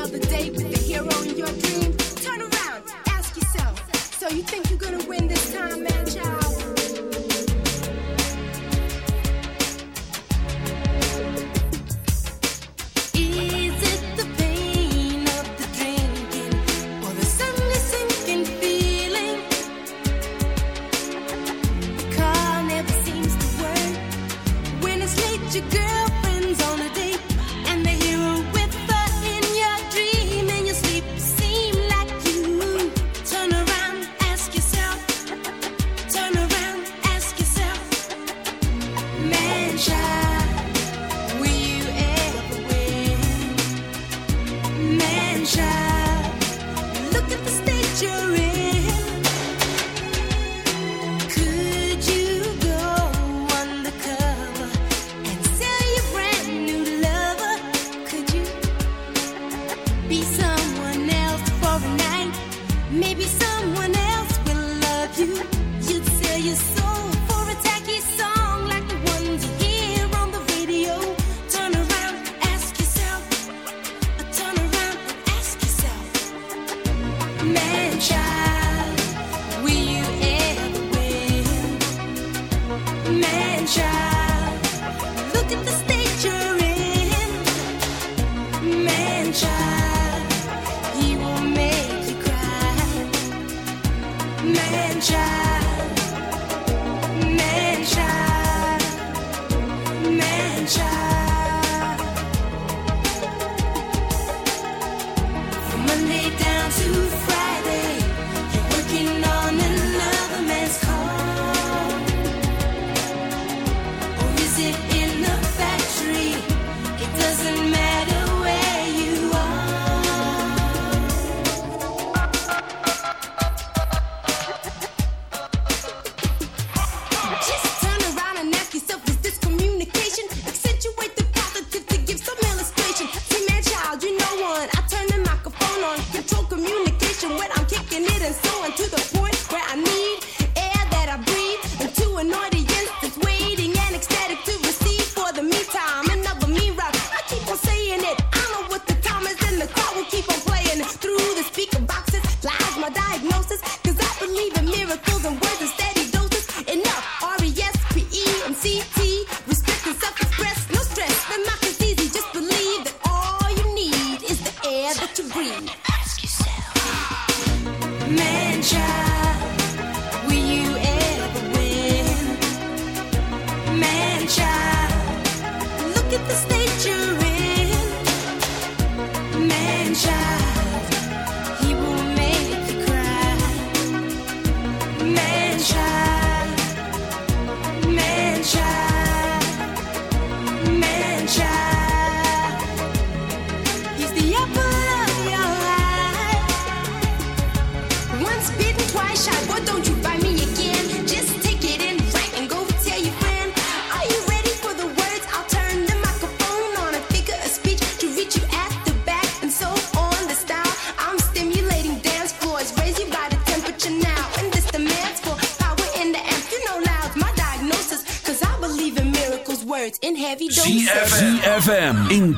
another day with the hero in your dreams. Turn around, ask yourself. So you think you're gonna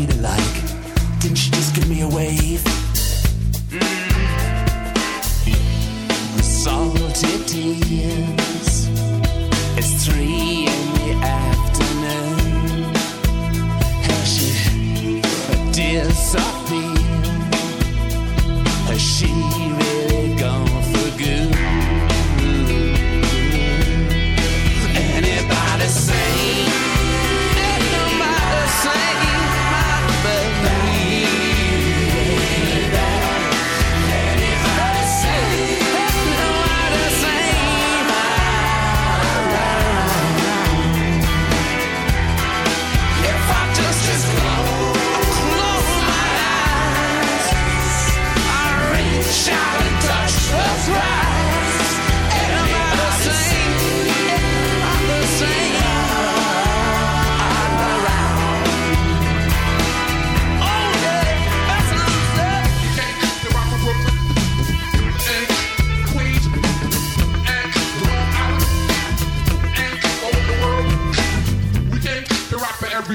say? Didn't she just give me a wave? Mm. Salted tears. It's three in the afternoon. Has she disappeared? Has she?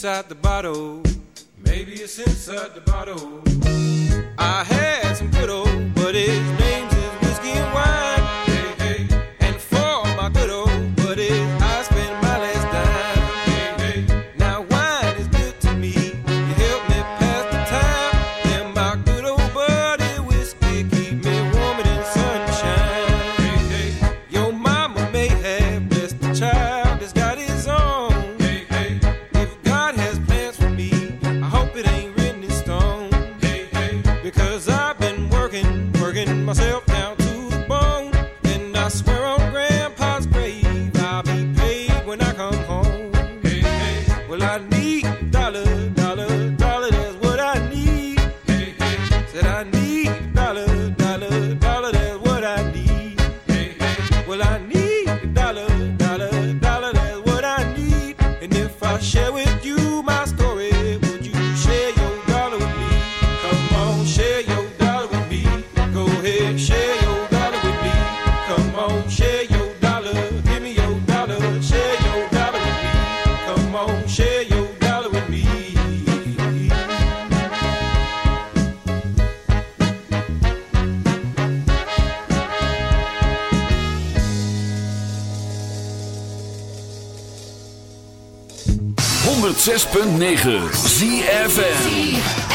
beside the bottle. 106.9 ZFN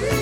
see.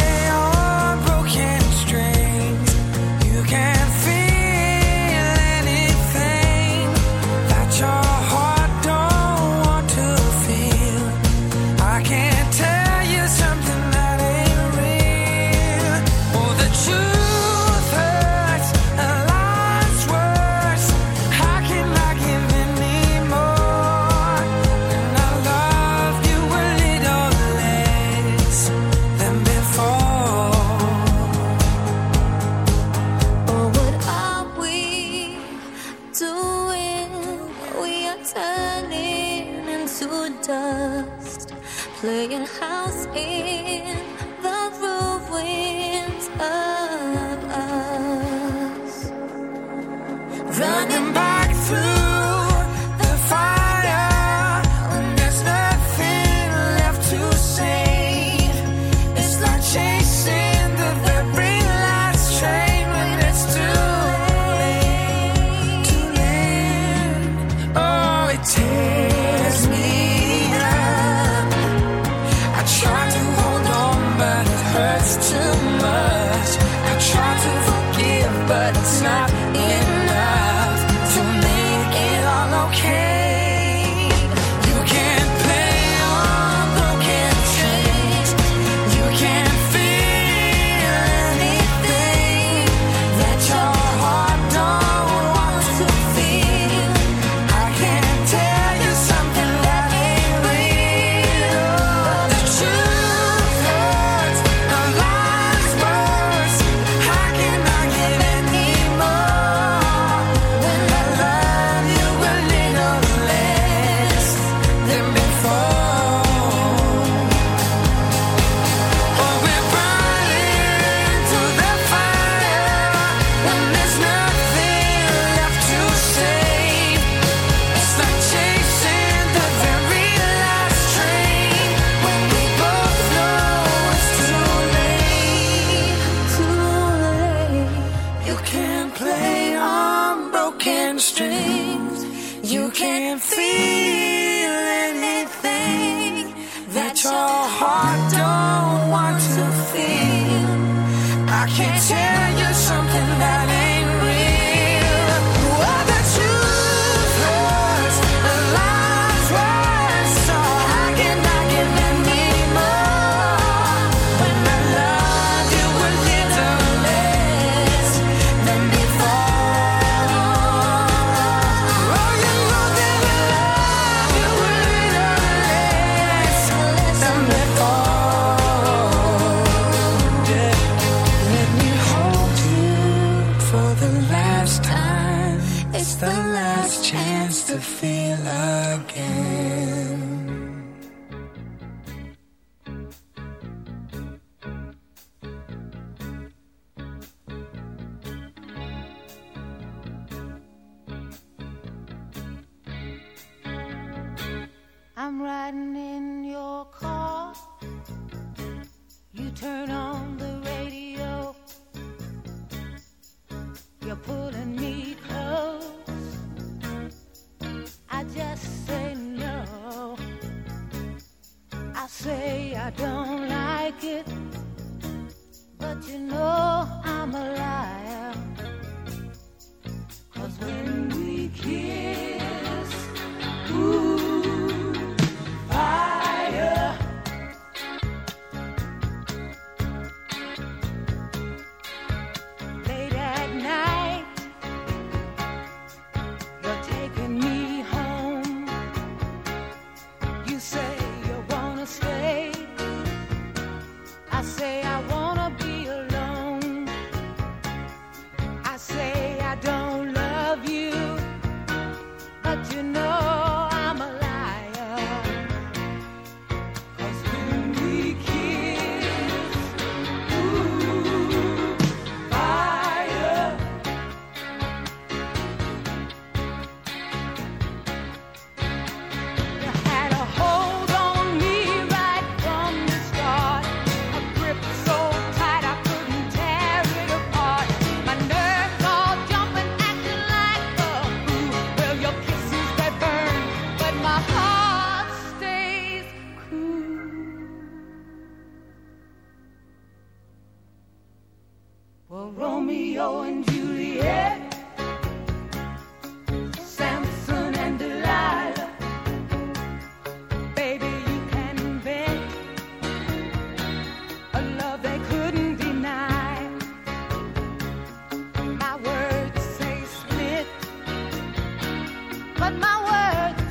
my words.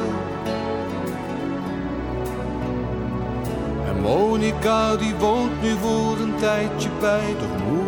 Monica die woont nu voor een tijdje bij de moeder